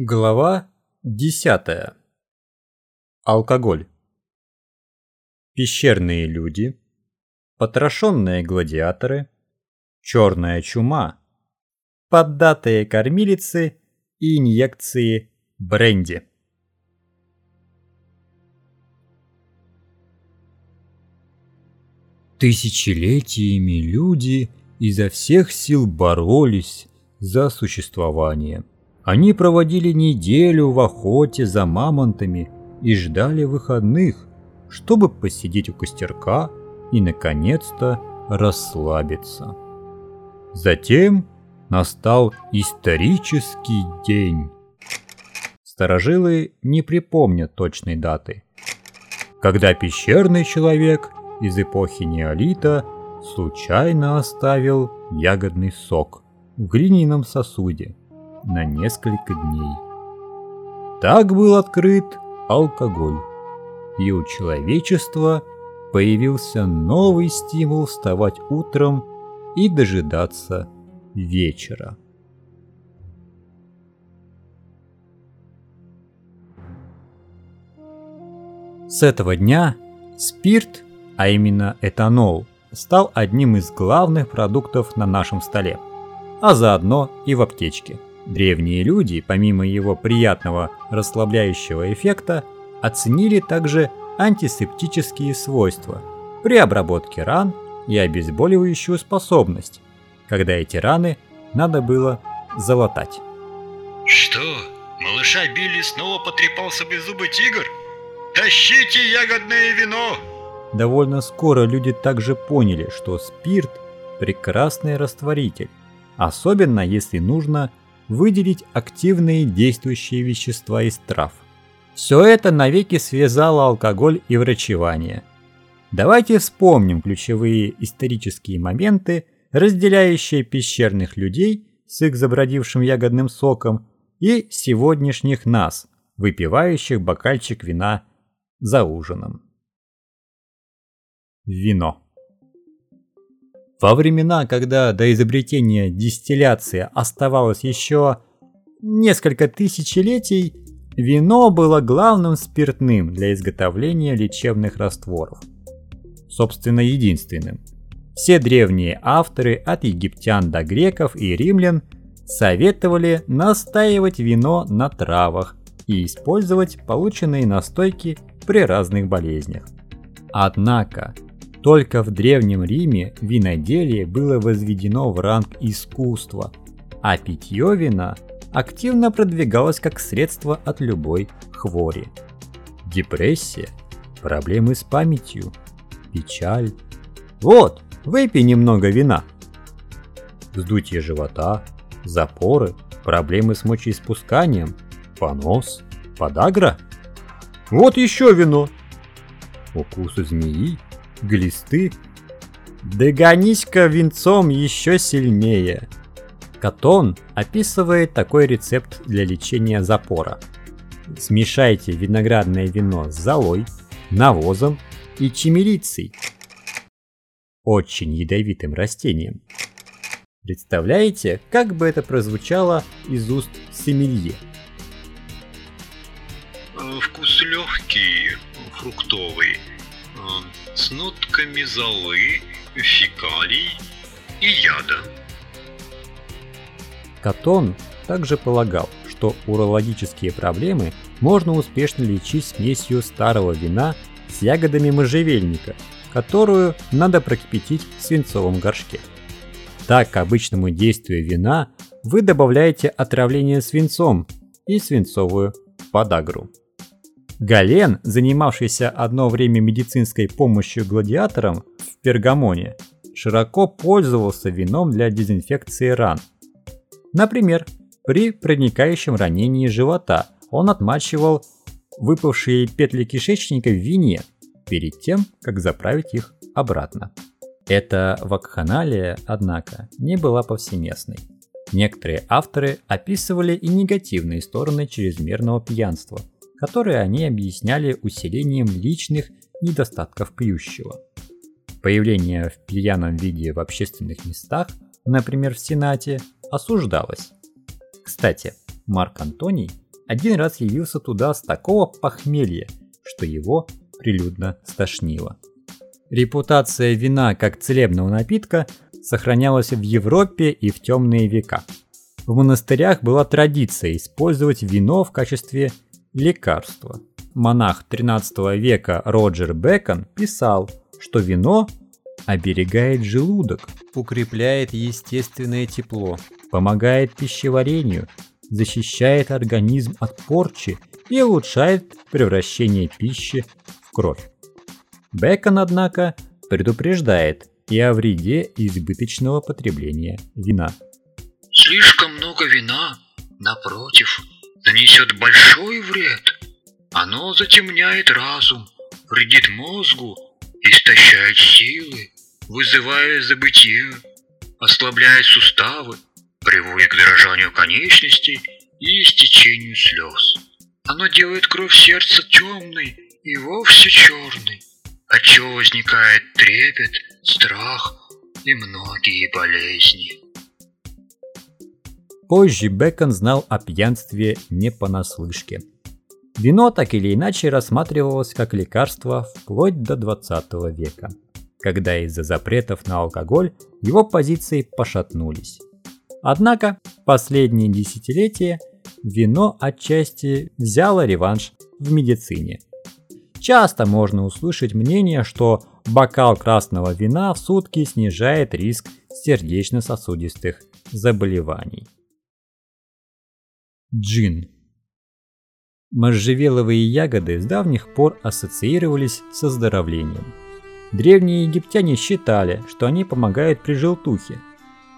Глава 10. Алкоголь. Пещерные люди, потрошенные гладиаторы, черная чума, поддатые кормилицы и инъекции бренди. Тысячелетиями люди изо всех сил боролись за существование. Они проводили неделю в охоте за мамонтами и ждали выходных, чтобы посидеть у костерка и, наконец-то, расслабиться. Затем настал исторический день. Старожилы не припомнят точной даты, когда пещерный человек из эпохи неолита случайно оставил ягодный сок в глиняном сосуде на несколько дней. Так был открыт алкоголь, и у человечества появился новый стимул вставать утром и дожидаться вечера. С этого дня спирт, а именно этанол, стал одним из главных продуктов на нашем столе, а заодно и в аптечке – Древние люди, помимо его приятного расслабляющего эффекта, оценили также антисептические свойства при обработке ран и обезболивающую способность, когда эти раны надо было залатать. Что? Малыша Билли снова потрепался беззубый тигр? Тащите ягодное вино! Довольно скоро люди также поняли, что спирт – прекрасный растворитель, особенно если нужно выделить активные действующие вещества из трав. Все это навеки связало алкоголь и врачевание. Давайте вспомним ключевые исторические моменты, разделяющие пещерных людей с их забродившим ягодным соком и сегодняшних нас, выпивающих бокальчик вина за ужином. Вино. Во времена, когда до изобретения дистилляции оставалось еще несколько тысячелетий, вино было главным спиртным для изготовления лечебных растворов. Собственно, единственным. Все древние авторы, от египтян до греков и римлян, советовали настаивать вино на травах и использовать полученные настойки при разных болезнях. Однако, только в Древнем Риме виноделие было возведено в ранг искусства, а питье вина активно продвигалось как средство от любой хвори. Депрессия, проблемы с памятью, печаль. Вот, выпей немного вина. Вздутие живота, запоры, проблемы с мочеиспусканием, понос, подагра. Вот еще вино. Укусы змеи, глисты. Догонись-ка венцом еще сильнее. Катон описывает такой рецепт для лечения запора. Смешайте виноградное вино с золой, навозом и чимерицей. Очень ядовитым растением. Представляете, как бы это прозвучало из уст сомелье? Вкус легкий, фруктовый, с нотками золы, фекалий и яда. Катон также полагал, что урологические проблемы можно успешно лечить смесью старого вина с ягодами можжевельника, которую надо прокипятить в свинцовом горшке. Так, к обычному действию вина вы добавляете отравление свинцом и свинцовую подагру. Гален, занимавшийся одно время медицинской помощью гладиаторам в Пергамоне, широко пользовался вином для дезинфекции ран. Например, при проникающем ранении живота он отмачивал выпавшие петли кишечника в вине перед тем, как заправить их обратно. Эта вакханалия, однако, не была повсеместной. Некоторые авторы описывали и негативные стороны чрезмерного пьянства – которые они объясняли усилением личных недостатков пьющего. Появление в пьяном виде в общественных местах, например в Сенате, осуждалось. Кстати, Марк Антоний один раз явился туда с такого похмелья, что его прилюдно стошнило. Репутация вина как целебного напитка сохранялась в Европе и в темные века. В монастырях была традиция использовать вино в качестве лекарства. Монах 13 века Роджер Бекон писал, что вино оберегает желудок, укрепляет естественное тепло, помогает пищеварению, защищает организм от порчи и улучшает превращение пищи в кровь. Бекон, однако, предупреждает и о вреде избыточного потребления вина. Слишком много вина, напротив, нанесет большой вред. Оно затемняет разум, вредит мозгу, истощает силы, вызывая забытие, ослабляет суставы, приводит к дрожанию конечностей и истечению слез. Оно делает кровь сердца темной и вовсе черной, отчего возникает трепет, страх и многие болезни. Позже Бекон знал о пьянстве не понаслышке. Вино так или иначе рассматривалось как лекарство вплоть до 20 века, когда из-за запретов на алкоголь его позиции пошатнулись. Однако последние десятилетия вино отчасти взяло реванш в медицине. Часто можно услышать мнение, что бокал красного вина в сутки снижает риск сердечно-сосудистых заболеваний. Джин Можжевеловые ягоды с давних пор ассоциировались с оздоровлением. Древние египтяне считали, что они помогают при желтухе.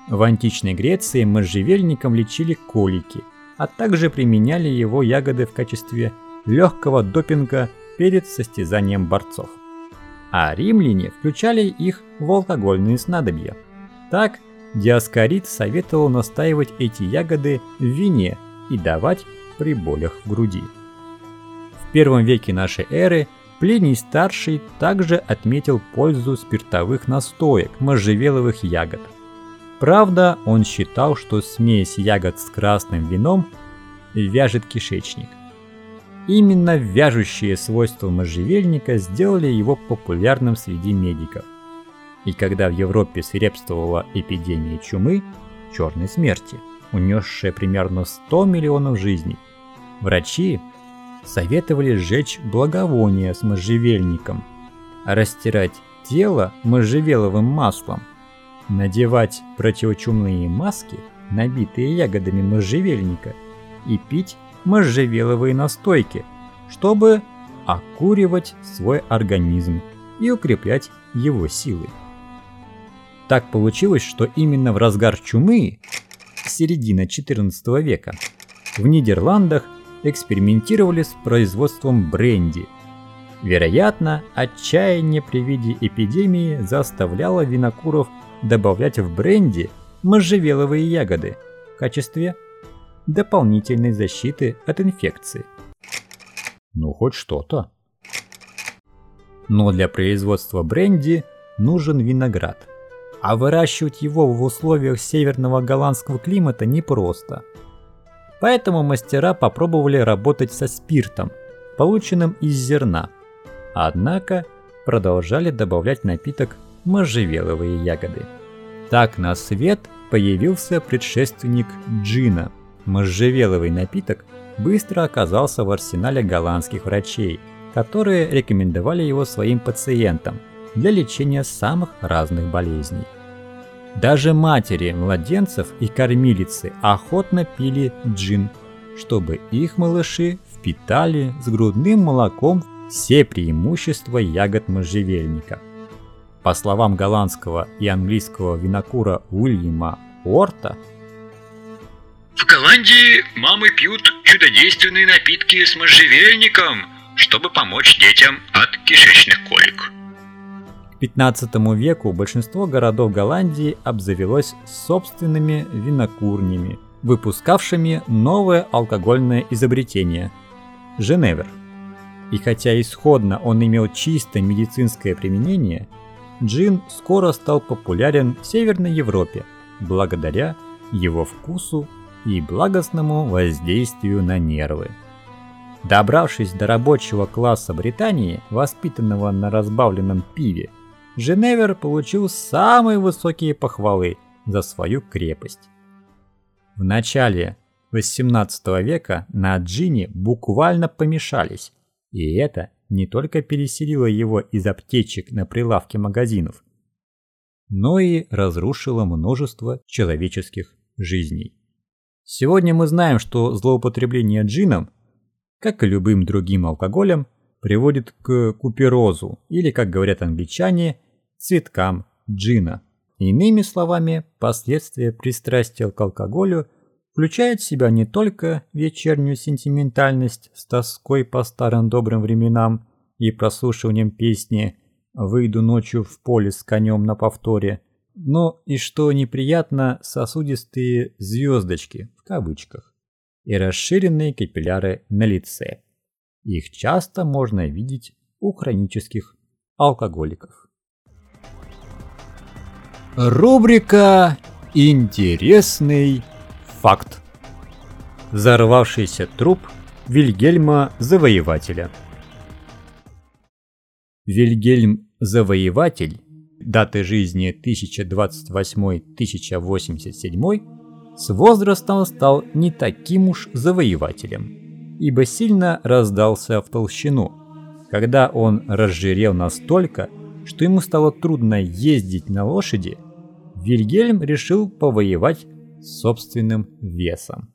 В античной Греции можжевельником лечили колики, а также применяли его ягоды в качестве легкого допинга перед состязанием борцов. А римляне включали их в алкогольные снадобья. Так, Диаскорид советовал настаивать эти ягоды в вине и давать при болях в груди. В первом веке нашей эры Плиний Старший также отметил пользу спиртовых настоек можжевеловых ягод. Правда, он считал, что смесь ягод с красным вином вяжет кишечник. Именно вяжущие свойства можжевельника сделали его популярным среди медиков. И когда в Европе свирепствовала эпидемия чумы, черной смерти, унесшая примерно 100 миллионов жизней, врачи советовали сжечь благовония с можжевельником, растирать тело можжевеловым маслом, надевать противочумные маски, набитые ягодами можжевельника, и пить можжевеловые настойки, чтобы окуривать свой организм и укреплять его силы. Так получилось, что именно в разгар чумы, середина XIV века, в Нидерландах экспериментировали с производством бренди. Вероятно, отчаяние при виде эпидемии заставляло винокуров добавлять в бренди можжевеловые ягоды в качестве дополнительной защиты от инфекции. Ну, хоть что-то. Но для производства бренди нужен виноград. А выращивать его в условиях северного голландского климата непросто – Поэтому мастера попробовали работать со спиртом, полученным из зерна. Однако продолжали добавлять напиток можжевеловые ягоды. Так на свет появился предшественник джина. Можжевеловый напиток быстро оказался в арсенале голландских врачей, которые рекомендовали его своим пациентам для лечения самых разных болезней. Даже матери младенцев и кормилицы охотно пили джин, чтобы их малыши впитали с грудным молоком все преимущества ягод можжевельника. По словам голландского и английского винокура Уильяма Уорта, в Голландии мамы пьют чудодейственные напитки с можжевельником, чтобы помочь детям от кишечных колик. 15 веку большинство городов Голландии обзавелось собственными винокурнями, выпускавшими новое алкогольное изобретение – Женевер. И хотя исходно он имел чисто медицинское применение, джин скоро стал популярен в Северной Европе благодаря его вкусу и благостному воздействию на нервы. Добравшись до рабочего класса Британии, воспитанного на разбавленном пиве, Женевер получил самые высокие похвалы за свою крепость. В начале XVIII века на джине буквально помешались, и это не только переселило его из аптечек на прилавки магазинов, но и разрушило множество человеческих жизней. Сегодня мы знаем, что злоупотребление джином, как и любым другим алкоголем, приводит к куперозу или, как говорят англичане, цветкам джина. Иными словами, последствия пристрастия к алкоголю включают в себя не только вечернюю сентиментальность с тоской по старым добрым временам и прослушиванием песни «Выйду ночью в поле с конем на повторе», но и, что неприятно, сосудистые «звездочки» в кавычках и расширенные капилляры на лице. Их часто можно видеть у хронических алкоголиков. Рубрика «Интересный факт». Взорвавшийся труп Вильгельма Завоевателя. Вильгельм Завоеватель, даты жизни 1028-1087, с возрастом стал не таким уж завоевателем, ибо сильно раздался в толщину, когда он разжирел настолько, что ему стало трудно ездить на лошади, Вильгельм решил повоевать собственным весом.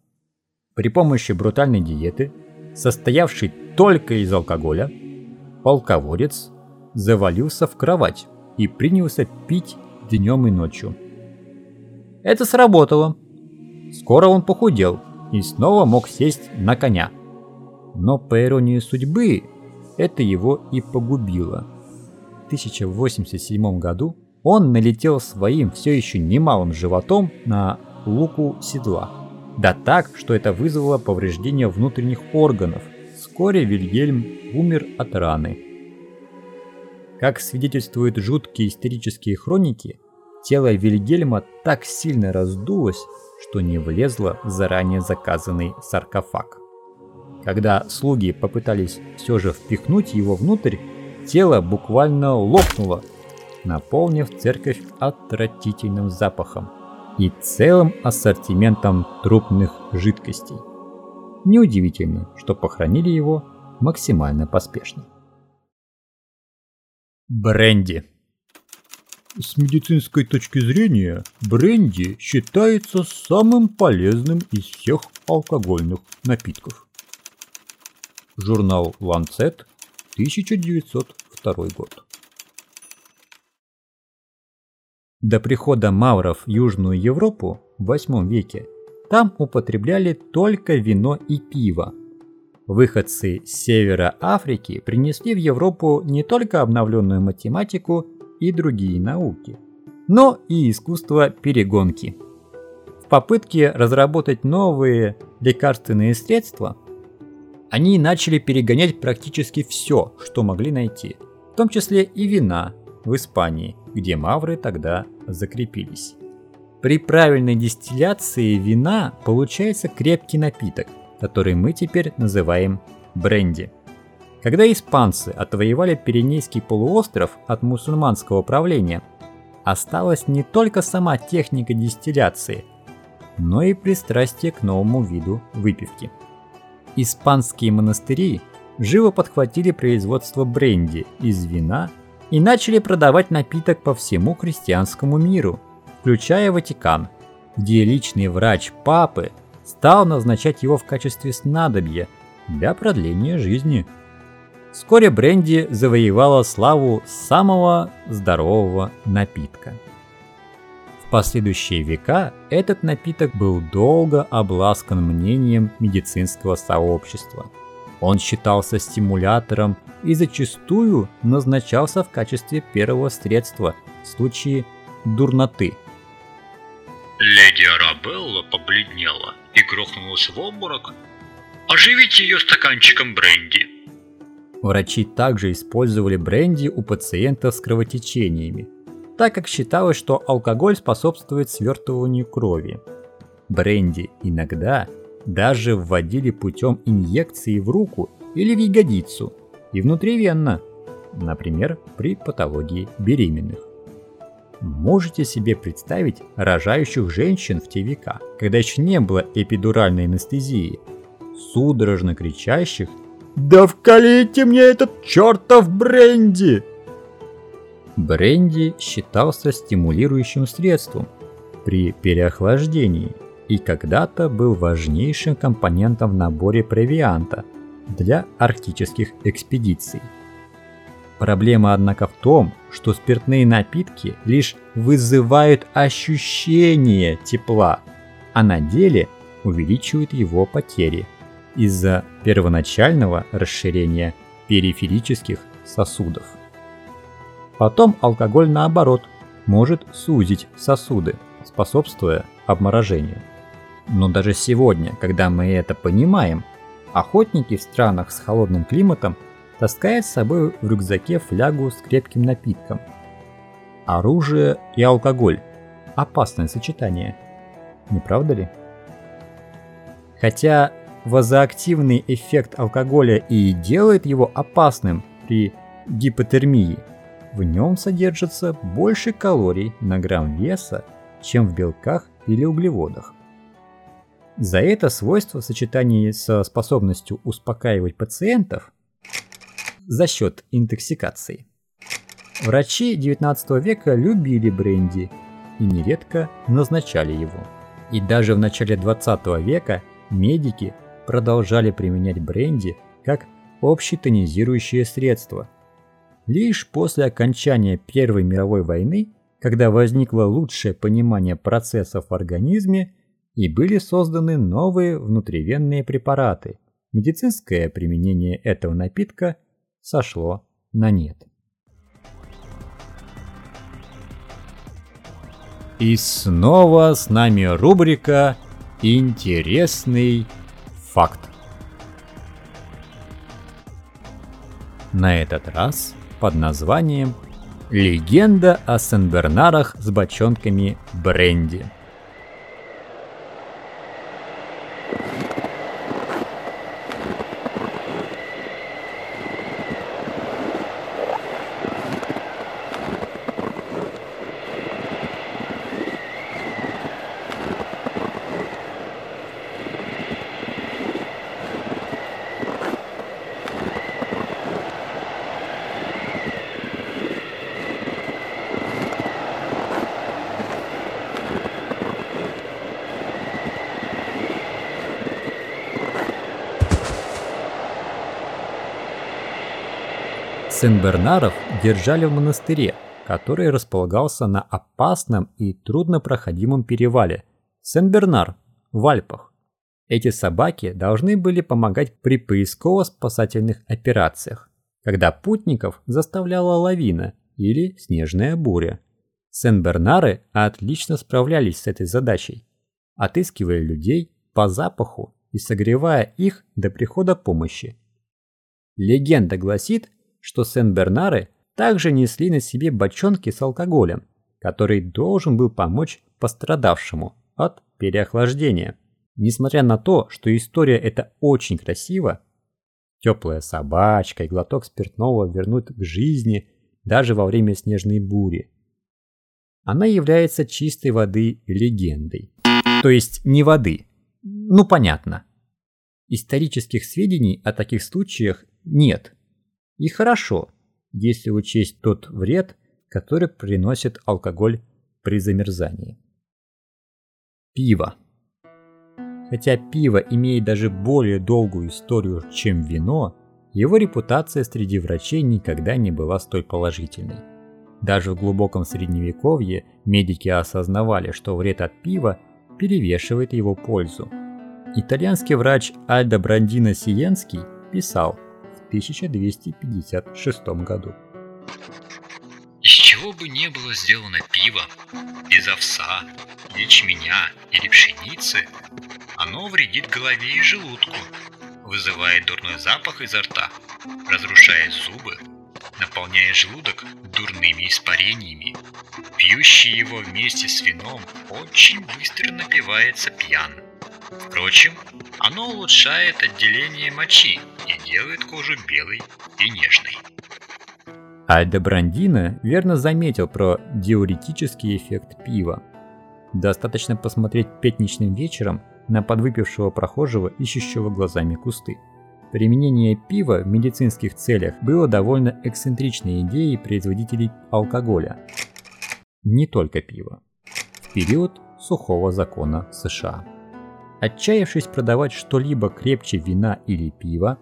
При помощи брутальной диеты, состоявшей только из алкоголя, полководец завалился в кровать и принялся пить днем и ночью. Это сработало. Скоро он похудел и снова мог сесть на коня. Но по иронии судьбы, это его и погубило. 1087 году он налетел своим все еще немалым животом на луку седла. Да так, что это вызвало повреждение внутренних органов. Вскоре Вильгельм умер от раны. Как свидетельствуют жуткие исторические хроники, тело Вильгельма так сильно раздулось, что не влезло в заранее заказанный саркофаг. Когда слуги попытались все же впихнуть его внутрь, Тело буквально лопнуло, наполнив церковь отвратительным запахом и целым ассортиментом трупных жидкостей. Неудивительно, что похоронили его максимально поспешно. Бренди С медицинской точки зрения, бренди считается самым полезным из всех алкогольных напитков. Журнал Lancet 1902 год. До прихода мавров в Южную Европу в 8 веке там употребляли только вино и пиво. Выходцы с севера Африки принесли в Европу не только обновленную математику и другие науки, но и искусство перегонки. В попытке разработать новые лекарственные средства – они начали перегонять практически все, что могли найти, в том числе и вина в Испании, где мавры тогда закрепились. При правильной дистилляции вина получается крепкий напиток, который мы теперь называем бренди. Когда испанцы отвоевали Пиренейский полуостров от мусульманского правления, осталась не только сама техника дистилляции, но и пристрастие к новому виду выпивки – Испанские монастыри живо подхватили производство бренди из вина и начали продавать напиток по всему христианскому миру, включая Ватикан, где личный врач папы стал назначать его в качестве снадобья для продления жизни. Вскоре бренди завоевала славу самого здорового напитка последующие века этот напиток был долго обласкан мнением медицинского сообщества. Он считался стимулятором и зачастую назначался в качестве первого средства в случае дурноты. Леди Арабелла побледнела и грохнулась в обморок. Оживите ее стаканчиком бренди. Врачи также использовали бренди у пациентов с кровотечениями, так как считалось, что алкоголь способствует свертыванию крови. Бренди иногда даже вводили путем инъекции в руку или в ягодицу и внутривенно, например, при патологии беременных. Можете себе представить рожающих женщин в те века, когда еще не было эпидуральной анестезии, судорожно кричащих «Да вкалите мне этот чертов бренди!» Бренди считался стимулирующим средством при переохлаждении и когда-то был важнейшим компонентом в наборе провианта для арктических экспедиций. Проблема, однако, в том, что спиртные напитки лишь вызывают ощущение тепла, а на деле увеличивают его потери из-за первоначального расширения периферических сосудов. Потом алкоголь, наоборот, может сузить сосуды, способствуя обморожению. Но даже сегодня, когда мы это понимаем, охотники в странах с холодным климатом таскает с собой в рюкзаке флягу с крепким напитком. Оружие и алкоголь – опасное сочетание. Не правда ли? Хотя вазоактивный эффект алкоголя и делает его опасным при гипотермии, в нем содержится больше калорий на грамм веса, чем в белках или углеводах. За это свойство в сочетании со способностью успокаивать пациентов за счет интоксикации. Врачи XIX века любили бренди и нередко назначали его. И даже в начале XX века медики продолжали применять бренди как общетонизирующее средство. Лишь после окончания Первой мировой войны, когда возникло лучшее понимание процессов в организме, и были созданы новые внутривенные препараты, медицинское применение этого напитка сошло на нет. И снова с нами рубрика «Интересный факт». На этот раз под названием «Легенда о Сен-Бернарах с бочонками бренди». Сен-Бернаров держали в монастыре, который располагался на опасном и труднопроходимом перевале Сен-Бернар в Альпах. Эти собаки должны были помогать при поисково-спасательных операциях, когда путников заставляла лавина или снежная буря. Сен-Бернары отлично справлялись с этой задачей, отыскивая людей по запаху и согревая их до прихода помощи. Легенда гласит, что Сен-Бернары также несли на себе бочонки с алкоголем, который должен был помочь пострадавшему от переохлаждения. Несмотря на то, что история эта очень красива, теплая собачка и глоток спиртного вернут к жизни даже во время снежной бури. Она является чистой воды легендой. То есть не воды. Ну понятно. Исторических сведений о таких случаях нет. И хорошо, если учесть тот вред, который приносит алкоголь при замерзании. Пиво. Хотя пиво имеет даже более долгую историю, чем вино, его репутация среди врачей никогда не была столь положительной. Даже в глубоком средневековье медики осознавали, что вред от пива перевешивает его пользу. Итальянский врач Альдо Брандино Сиенский писал – 1256 году. Из чего бы не было сделано пиво, без овса, ячменя или пшеницы, оно вредит голове и желудку, вызывает дурной запах изо рта, разрушает зубы, наполняя желудок дурными испарениями. Пьющий его вместе с вином очень быстро напивается пьян. Впрочем, оно улучшает отделение мочи и делает кожу белой и нежной. Альдебрандина верно заметил про диуретический эффект пива. Достаточно посмотреть пятничным вечером на подвыпившего прохожего, ищущего глазами кусты. Применение пива в медицинских целях было довольно эксцентричной идеей производителей алкоголя. Не только пива. В период сухого закона США. Отчаявшись продавать что-либо крепче вина или пива,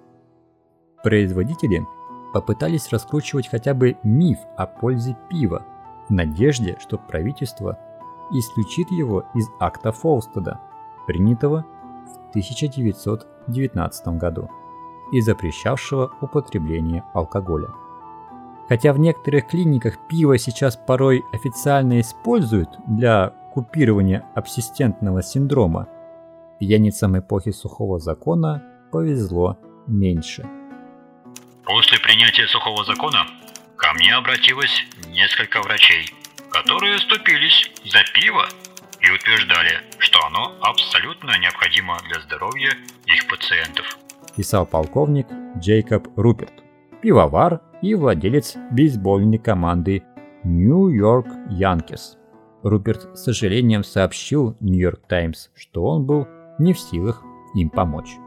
производители попытались раскручивать хотя бы миф о пользе пива в надежде, что правительство исключит его из акта Фолстеда, принятого в 1919 году и запрещавшего употребление алкоголя. Хотя в некоторых клиниках пиво сейчас порой официально используют для купирования абсистентного синдрома, пьяницам эпохи сухого закона повезло меньше. После принятия сухого закона ко мне обратилось несколько врачей, которые ступились за пиво и утверждали, что оно абсолютно необходимо для здоровья их пациентов. Писал полковник Джейкоб Руперт, пивовар и владелец бейсбольной команды Нью-Йорк Янкис. Руперт с сожалением сообщил Нью-Йорк Таймс, что он был не в силах им помочь.